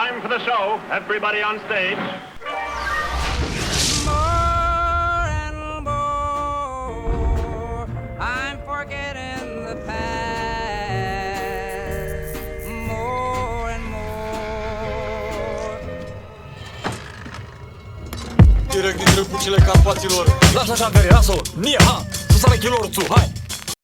time for the show. Everybody on stage. more and more. I'm forgetting the past. More and more. Direct din drăguțile Carpaților Lasă așa, Gări, lasă-o! Nie, ha! să sare chilorțu, hai!